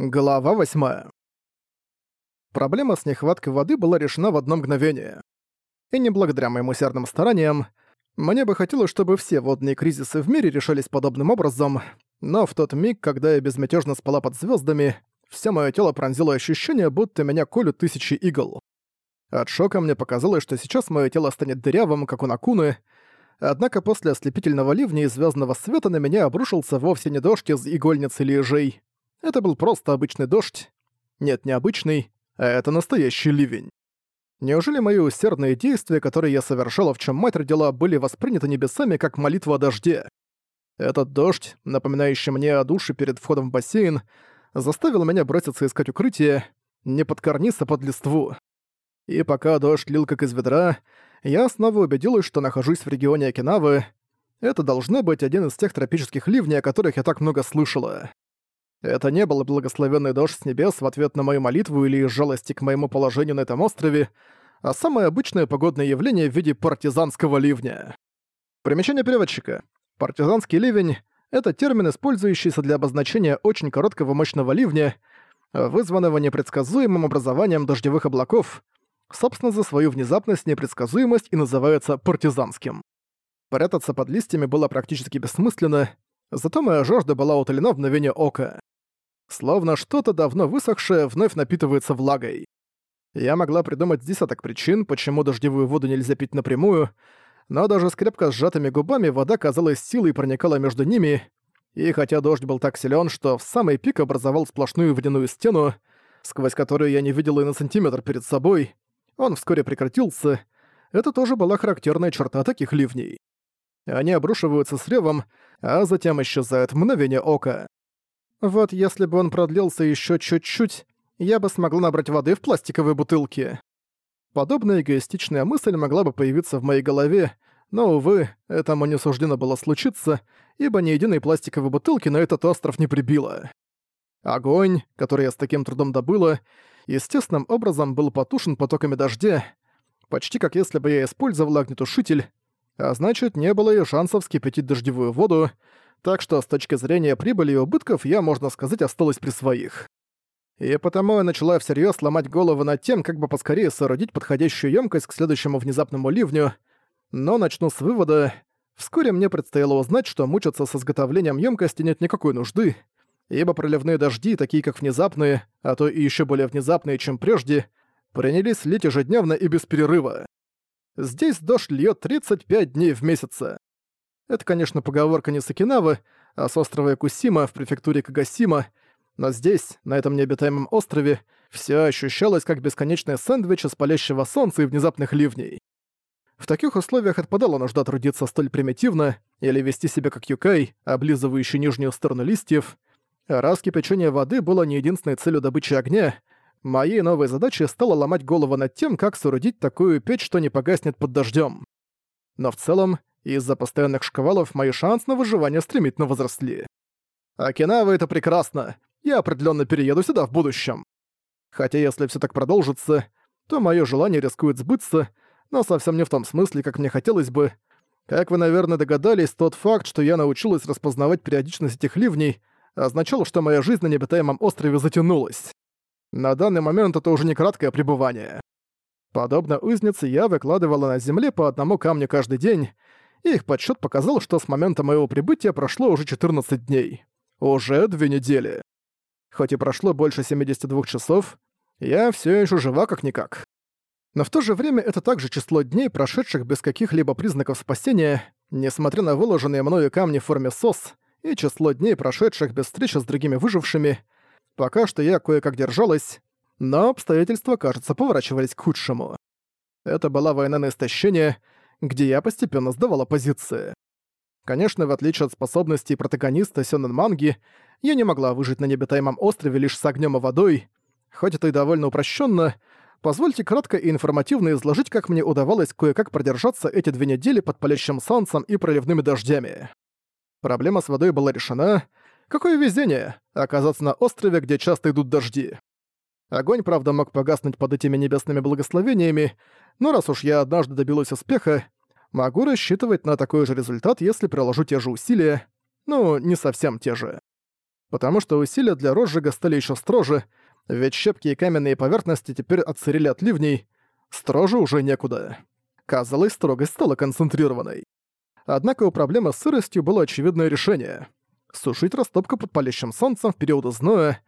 Глава 8. Проблема с нехваткой воды была решена в одно мгновение. И не благодаря моим усердным стараниям, мне бы хотелось, чтобы все водные кризисы в мире решались подобным образом, но в тот миг, когда я безмятежно спала под звездами, все мое тело пронзило ощущение, будто меня колют тысячи игл. От шока мне показалось, что сейчас мое тело станет дырявым, как у Накуны, однако после ослепительного ливня и звездного света на меня обрушился вовсе не дождь из игольниц или ежей, это был просто обычный дождь. Нет, не обычный, а это настоящий ливень. Неужели мои усердные действия, которые я совершала, в чем мать родила, были восприняты небесами как молитва о дожде? Этот дождь, напоминающий мне о душе перед входом в бассейн, заставил меня броситься искать укрытие не под карниз, а под листву. И пока дождь лил как из ведра, я снова убедилась, что нахожусь в регионе Окинавы. Это должно быть один из тех тропических ливней, о которых я так много слышала. Это не был благословенный дождь с небес в ответ на мою молитву или жалости к моему положению на этом острове, а самое обычное погодное явление в виде партизанского ливня. Примечание переводчика. Партизанский ливень — это термин, использующийся для обозначения очень короткого мощного ливня, вызванного непредсказуемым образованием дождевых облаков, собственно, за свою внезапность непредсказуемость и называется партизанским. Прятаться под листьями было практически бессмысленно, зато моя жажда была утолена в мгновение ока. Словно что-то давно высохшее вновь напитывается влагой. Я могла придумать десяток причин, почему дождевую воду нельзя пить напрямую, но даже с крепко сжатыми губами вода, казалась, силой проникала между ними, и хотя дождь был так силен, что в самый пик образовал сплошную водяную стену, сквозь которую я не видела и на сантиметр перед собой, он вскоре прекратился. Это тоже была характерная черта таких ливней. Они обрушиваются с ревом, а затем исчезают мгновение ока. Вот если бы он продлился еще чуть-чуть, я бы смогла набрать воды в пластиковой бутылке. Подобная эгоистичная мысль могла бы появиться в моей голове, но, увы, этому не суждено было случиться, ибо ни единой пластиковой бутылки на этот остров не прибило. Огонь, который я с таким трудом добыла, естественным образом был потушен потоками дождя, почти как если бы я использовала огнетушитель, а значит, не было и шансов вскипятить дождевую воду, так что с точки зрения прибыли и убытков я, можно сказать, осталась при своих. И потому я начала всерьез ломать голову над тем, как бы поскорее соорудить подходящую емкость к следующему внезапному ливню, но начну с вывода. Вскоре мне предстояло узнать, что мучиться с изготовлением емкости нет никакой нужды, ибо проливные дожди, такие как внезапные, а то и еще более внезапные, чем прежде, принялись лить ежедневно и без перерыва. Здесь дождь льет 35 дней в месяце. Это, конечно, поговорка не с Окинавы, а с острова Якусима в префектуре Кагасима, но здесь, на этом необитаемом острове, все ощущалось как бесконечный сэндвич из палящего солнца и внезапных ливней. В таких условиях отпадала нужда трудиться столь примитивно или вести себя как юкай, облизывающий нижнюю сторону листьев. Раз кипячение воды было не единственной целью добычи огня, моей новой задачей стало ломать голову над тем, как соорудить такую печь, что не погаснет под дождем. Но в целом, из-за постоянных шквалов мои шансы на выживание стремительно возросли. Окинава — это прекрасно. Я определенно перееду сюда в будущем. Хотя если все так продолжится, то мое желание рискует сбыться, но совсем не в том смысле, как мне хотелось бы. Как вы, наверное, догадались, тот факт, что я научилась распознавать периодичность этих ливней, означал, что моя жизнь на необитаемом острове затянулась. На данный момент это уже не краткое пребывание. Подобно узнице, я выкладывала на земле по одному камню каждый день, и их подсчет показал, что с момента моего прибытия прошло уже 14 дней. Уже две недели. Хоть и прошло больше 72 часов, я все еще жива как-никак. Но в то же время это также число дней, прошедших без каких-либо признаков спасения, несмотря на выложенные мною камни в форме сос, и число дней, прошедших без встречи с другими выжившими. Пока что я кое-как держалась, но обстоятельства, кажется, поворачивались к худшему. Это была война на истощение, где я постепенно сдавала позиции. Конечно, в отличие от способностей протагониста Сёнэн Манги, я не могла выжить на необитаемом острове лишь с огнем и водой. Хоть это и довольно упрощенно, позвольте кратко и информативно изложить, как мне удавалось кое-как продержаться эти две недели под палящим солнцем и проливными дождями. Проблема с водой была решена. Какое везение оказаться на острове, где часто идут дожди. Огонь, правда, мог погаснуть под этими небесными благословениями, но раз уж я однажды добилась успеха, могу рассчитывать на такой же результат, если приложу те же усилия, ну, не совсем те же. потому что усилия для розжига стали еще строже, ведь щепки и каменные поверхности теперь отсырели от ливней, строже уже некуда. Казалось, строгость стала концентрированной. Однако у проблемы с сыростью было очевидное решение. Сушить растопку под палящим солнцем в периоды зноя.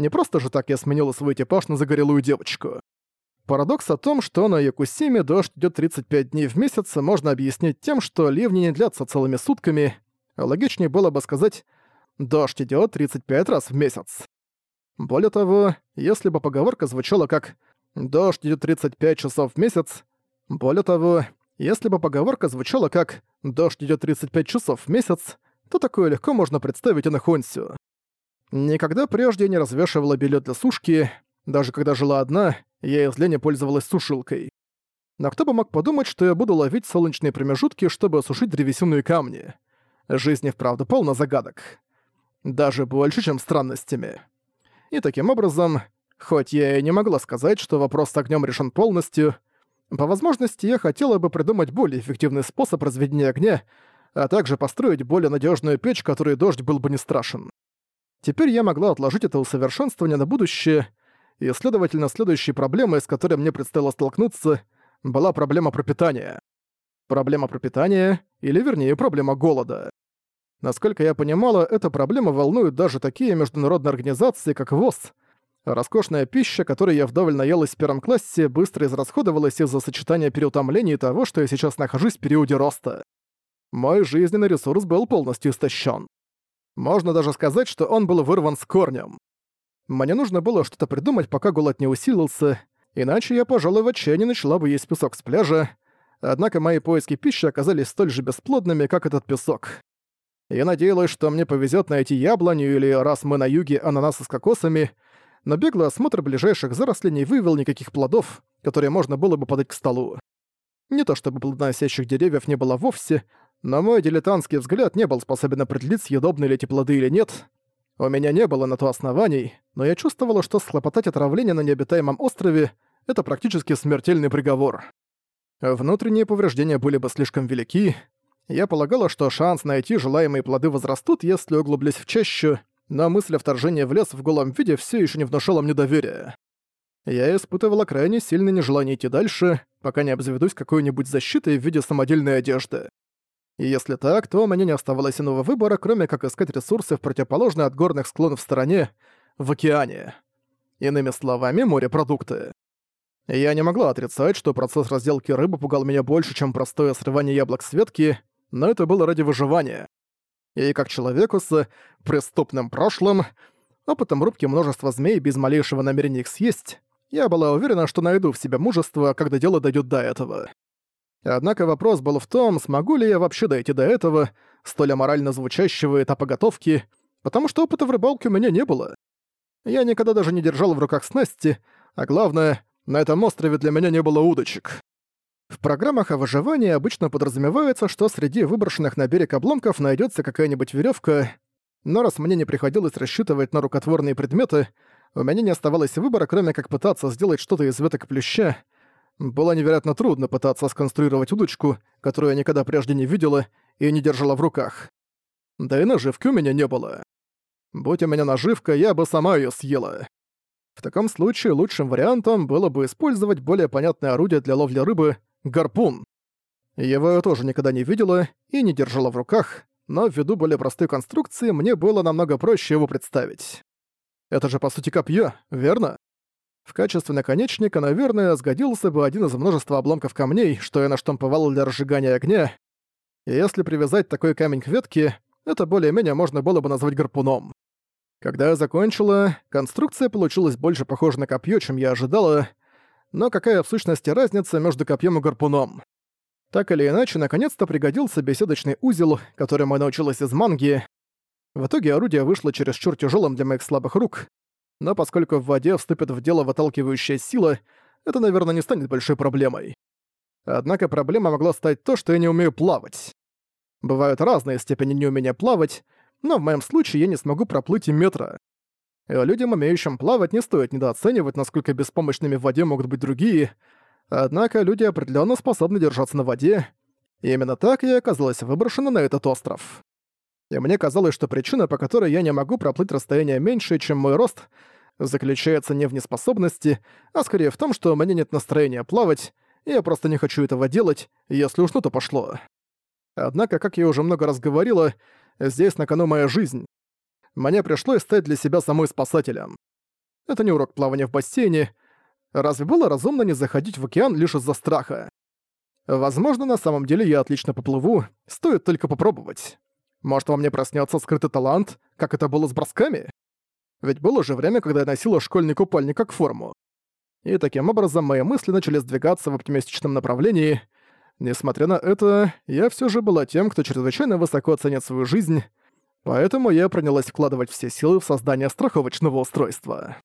Не просто же так я сменила свой типаж на загорелую девочку. Парадокс о том, что на Якусиме дождь идет 35 дней в месяц, можно объяснить тем, что ливни не длятся целыми сутками. Логичнее было бы сказать «дождь идет 35 раз в месяц». Более того, если бы поговорка звучала как «дождь идет 35 часов в месяц», более того, если бы поговорка звучала как «дождь идет 35 часов в месяц», то такое легко можно представить и на Хонсю. Никогда прежде не развешивала белье для сушки, даже когда жила одна, я из лени пользовалась сушилкой. Но кто бы мог подумать, что я буду ловить солнечные промежутки, чтобы осушить древесину и камни. Жизнь и вправду полна загадок. Даже больше, чем странностями. И таким образом, хоть я и не могла сказать, что вопрос с огнем решен полностью, по возможности я хотела бы придумать более эффективный способ разведения огня, а также построить более надежную печь, которой дождь был бы не страшен. Теперь я могла отложить это усовершенствование на будущее, и, следовательно, следующей проблемой, с которой мне предстояло столкнуться, была проблема пропитания. Проблема пропитания, или вернее, проблема голода. Насколько я понимала, эта проблема волнует даже такие международные организации, как ВОЗ, Роскошная пища, которой я вдоволь наелась в первом классе, быстро израсходовалась из-за сочетания переутомления и того, что я сейчас нахожусь в периоде роста. Мой жизненный ресурс был полностью истощен. Можно даже сказать, что он был вырван с корнем. Мне нужно было что-то придумать, пока голод не усилился, иначе я, пожалуй, в отчаянии начала бы есть песок с пляжа, однако мои поиски пищи оказались столь же бесплодными, как этот песок. Я надеялась, что мне повезет найти яблоню или, раз мы на юге, ананасы с кокосами — но беглый осмотр ближайших зарослей не вывел никаких плодов, которые можно было бы подать к столу. Не то чтобы плодоносящих деревьев не было вовсе, но мой дилетантский взгляд не был способен определить, съедобны ли эти плоды или нет. У меня не было на то оснований, но я чувствовала, что схлопотать отравление на необитаемом острове — это практически смертельный приговор. Внутренние повреждения были бы слишком велики. Я полагала, что шанс найти желаемые плоды возрастут, если углублюсь в чащу, но мысль о вторжении в лес в голом виде все еще не внушала мне доверия. Я испытывала крайне сильное нежелание идти дальше, пока не обзаведусь какой-нибудь защитой в виде самодельной одежды. И если так, то меня не оставалось иного выбора, кроме как искать ресурсы в противоположной от горных склонов стороне, в океане. Иными словами, морепродукты. Я не могла отрицать, что процесс разделки рыбы пугал меня больше, чем простое срывание яблок с ветки, но это было ради выживания и как человеку с преступным прошлым, опытом рубки множества змей без малейшего намерения их съесть, я была уверена, что найду в себе мужество, когда дело дойдет до этого. Однако вопрос был в том, смогу ли я вообще дойти до этого, столь аморально звучащего этапа готовки, потому что опыта в рыбалке у меня не было. Я никогда даже не держал в руках снасти, а главное, на этом острове для меня не было удочек. В программах о выживании обычно подразумевается, что среди выброшенных на берег обломков найдется какая-нибудь веревка, но раз мне не приходилось рассчитывать на рукотворные предметы, у меня не оставалось выбора, кроме как пытаться сделать что-то из веток плюща. Было невероятно трудно пытаться сконструировать удочку, которую я никогда прежде не видела и не держала в руках. Да и наживки у меня не было. Будь у меня наживка, я бы сама ее съела. В таком случае лучшим вариантом было бы использовать более понятное орудие для ловли рыбы — гарпун. Его я тоже никогда не видела и не держала в руках, но ввиду более простой конструкции мне было намного проще его представить. Это же по сути копье, верно? В качестве наконечника, наверное, сгодился бы один из множества обломков камней, что я наштамповал для разжигания огня. И если привязать такой камень к ветке, это более-менее можно было бы назвать гарпуном. Когда я закончила, конструкция получилась больше похожа на копье, чем я ожидала, но какая в сущности разница между копьем и гарпуном? Так или иначе, наконец-то пригодился беседочный узел, которому я научилась из манги. В итоге орудие вышло чересчур тяжелым для моих слабых рук, но поскольку в воде вступит в дело выталкивающая сила, это, наверное, не станет большой проблемой. Однако проблема могла стать то, что я не умею плавать. Бывают разные степени неумения плавать, но в моем случае я не смогу проплыть и метра. Э, людям, умеющим плавать, не стоит недооценивать, насколько беспомощными в воде могут быть другие. Однако люди определенно способны держаться на воде. И именно так я оказалась выброшена на этот остров. И мне казалось, что причина, по которой я не могу проплыть расстояние меньше, чем мой рост, заключается не в неспособности, а скорее в том, что у меня нет настроения плавать, и я просто не хочу этого делать, если уж что-то пошло. Однако, как я уже много раз говорила, здесь на кону моя жизнь. Мне пришлось стать для себя самой спасателем. Это не урок плавания в бассейне. Разве было разумно не заходить в океан лишь из-за страха? Возможно, на самом деле я отлично поплыву, стоит только попробовать. Может, во мне проснется скрытый талант, как это было с бросками? Ведь было же время, когда я носила школьный купальник как форму. И таким образом мои мысли начали сдвигаться в оптимистичном направлении. Несмотря на это, я все же была тем, кто чрезвычайно высоко оценит свою жизнь, поэтому я принялась вкладывать все силы в создание страховочного устройства.